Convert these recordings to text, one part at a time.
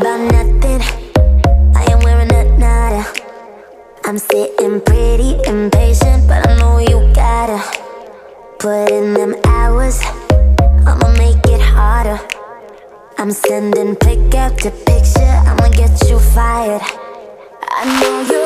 about nothing. I am wearing a nada. I'm sitting pretty impatient But I know you gotta Put in them hours. I'ma make it harder. I'm sending pick up to picture I'ma get you fired. I know you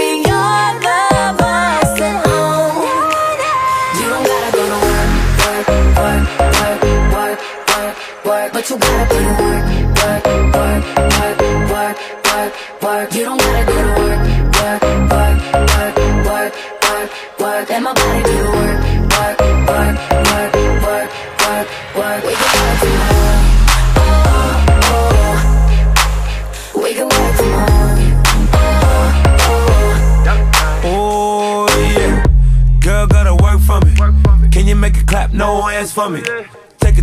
you gotta put in work, work, work, work, work, work, work. You don't gotta go to work, work, work, work, work, work, work. Let my body do the work, work, work, work, work, work, work. We can work tomorrow. Oh, oh. We can work tomorrow. Oh yeah, girl gotta work for me. Can you make it clap? No hands for me.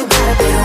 you gotta be